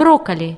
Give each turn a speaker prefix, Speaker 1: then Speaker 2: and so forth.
Speaker 1: брокколи.